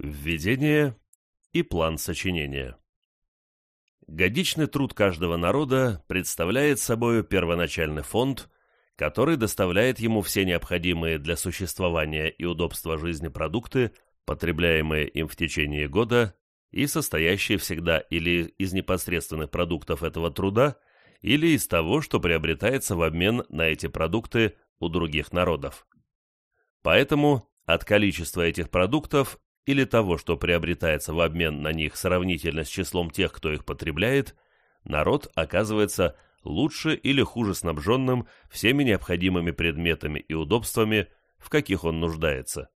Введение и план сочинения. Годичный труд каждого народа представляет собой первоначальный фонд, который доставляет ему все необходимые для существования и удобства жизни продукты, потребляемые им в течение года и состоящие всегда или из непосредственных продуктов этого труда, или из того, что приобретается в обмен на эти продукты у других народов. Поэтому от количества этих продуктов или того, что приобретается в обмен на них сравнительно с числом тех, кто их потребляет, народ оказывается лучше или хуже снабженным всеми необходимыми предметами и удобствами, в каких он нуждается.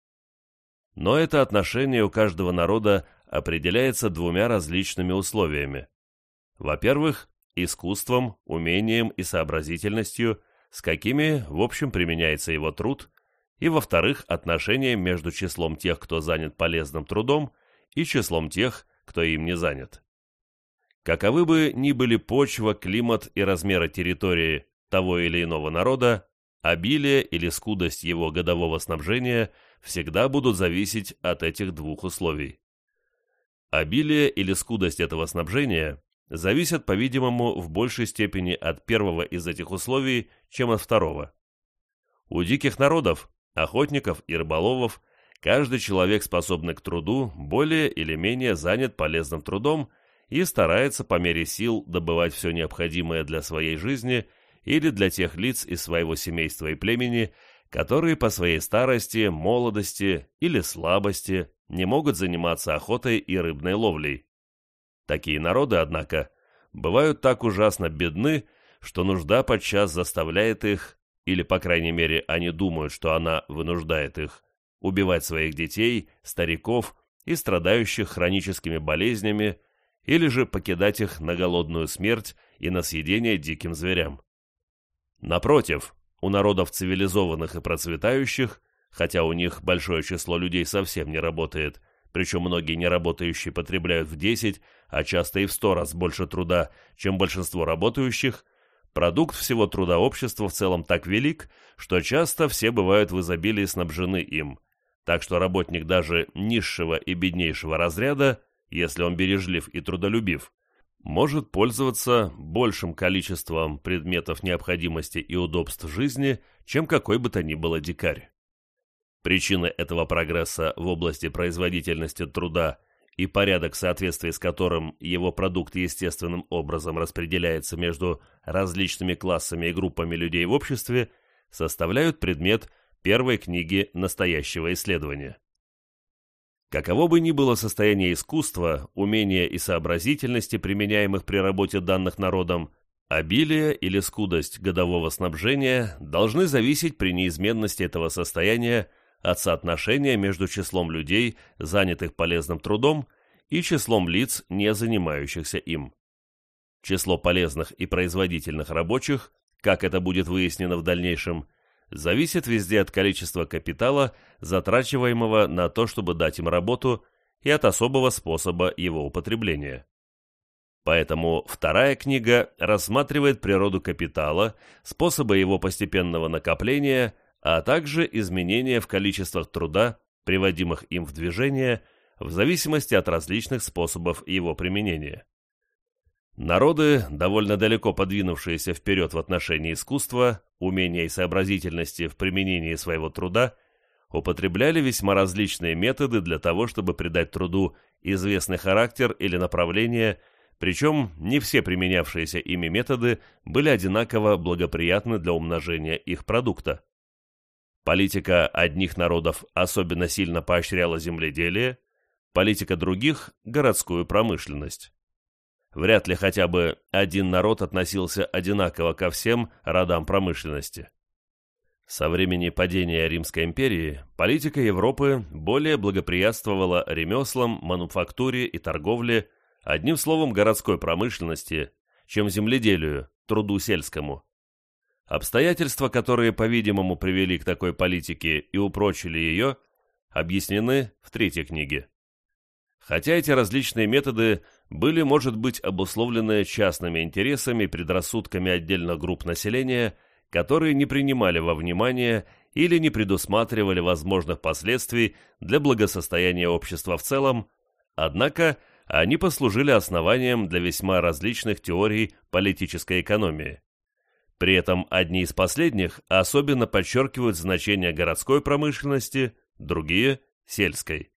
Но это отношение у каждого народа определяется двумя различными условиями. Во-первых, искусством, умением и сообразительностью, с какими, в общем, применяется его труд, и, во-вторых, отношением между числом тех, кто занят полезным трудом, и числом тех, кто им не занят. Каковы бы ни были почва, климат и размеры территории того или иного народа, обилие или скудость его годового снабжения всегда будут зависеть от этих двух условий. Обилие или скудость этого снабжения зависят, по-видимому, в большей степени от первого из этих условий, чем от второго. У диких народов охотников и рыболовов, каждый человек, способный к труду, более или менее занят полезным трудом и старается по мере сил добывать все необходимое для своей жизни или для тех лиц из своего семейства и племени, которые по своей старости, молодости или слабости не могут заниматься охотой и рыбной ловлей. Такие народы, однако, бывают так ужасно бедны, что нужда подчас заставляет их или, по крайней мере, они думают, что она вынуждает их убивать своих детей, стариков и страдающих хроническими болезнями, или же покидать их на голодную смерть и на съедение диким зверям. Напротив, у народов цивилизованных и процветающих, хотя у них большое число людей совсем не работает, причем многие неработающие потребляют в 10, а часто и в 100 раз больше труда, чем большинство работающих, Продукт всего труда общества в целом так велик, что часто все бывают в изобилии снабжены им. Так что работник даже низшего и беднейшего разряда, если он бережлив и трудолюбив, может пользоваться большим количеством предметов необходимости и удобств жизни, чем какой бы то ни было дикарь. Причины этого прогресса в области производительности труда и порядок, в соответствии с которым его продукт естественным образом распределяется между различными классами и группами людей в обществе, составляют предмет первой книги настоящего исследования. Каково бы ни было состояние искусства, умения и сообразительности, применяемых при работе данных народом, обилие или скудость годового снабжения должны зависеть при неизменности этого состояния от соотношения между числом людей, занятых полезным трудом, и числом лиц, не занимающихся им. Число полезных и производительных рабочих, как это будет выяснено в дальнейшем, зависит везде от количества капитала, затрачиваемого на то, чтобы дать им работу, и от особого способа его употребления. Поэтому вторая книга рассматривает природу капитала, способы его постепенного накопления, а также изменения в количествах труда, приводимых им в движение, в зависимости от различных способов его применения. Народы, довольно далеко подвинувшиеся вперед в отношении искусства, умения и сообразительности в применении своего труда, употребляли весьма различные методы для того, чтобы придать труду известный характер или направление, причем не все применявшиеся ими методы были одинаково благоприятны для умножения их продукта. Политика одних народов особенно сильно поощряла земледелие, политика других – городскую промышленность. Вряд ли хотя бы один народ относился одинаково ко всем родам промышленности. Со времени падения Римской империи политика Европы более благоприятствовала ремеслам, мануфактуре и торговле, одним словом городской промышленности, чем земледелию, труду сельскому. Обстоятельства, которые, по-видимому, привели к такой политике и упрочили ее, объяснены в третьей книге. Хотя эти различные методы были, может быть, обусловлены частными интересами и предрассудками отдельных групп населения, которые не принимали во внимание или не предусматривали возможных последствий для благосостояния общества в целом, однако они послужили основанием для весьма различных теорий политической экономии. При этом одни из последних особенно подчеркивают значение городской промышленности, другие – сельской.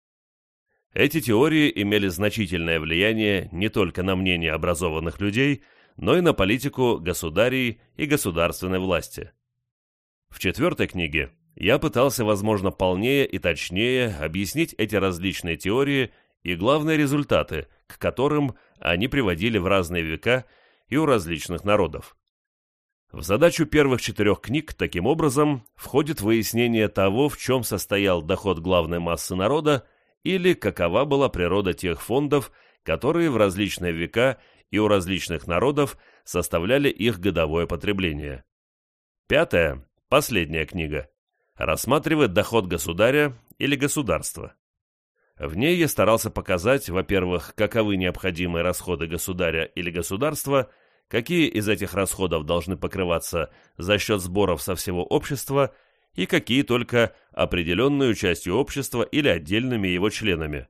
Эти теории имели значительное влияние не только на мнение образованных людей, но и на политику государей и государственной власти. В четвертой книге я пытался, возможно, полнее и точнее объяснить эти различные теории и главные результаты, к которым они приводили в разные века и у различных народов. В задачу первых четырех книг, таким образом, входит выяснение того, в чем состоял доход главной массы народа или какова была природа тех фондов, которые в различные века и у различных народов составляли их годовое потребление. Пятая, последняя книга, рассматривает доход государя или государства. В ней я старался показать, во-первых, каковы необходимые расходы государя или государства, какие из этих расходов должны покрываться за счет сборов со всего общества и какие только определенную частью общества или отдельными его членами.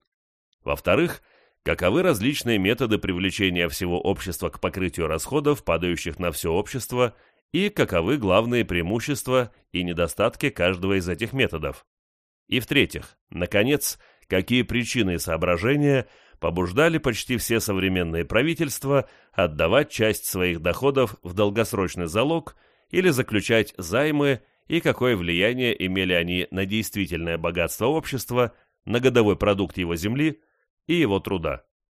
Во-вторых, каковы различные методы привлечения всего общества к покрытию расходов, падающих на все общество, и каковы главные преимущества и недостатки каждого из этих методов. И в-третьих, наконец, какие причины и соображения побуждали почти все современные правительства отдавать часть своих доходов в долгосрочный залог или заключать займы и какое влияние имели они на действительное богатство общества, на годовой продукт его земли и его труда.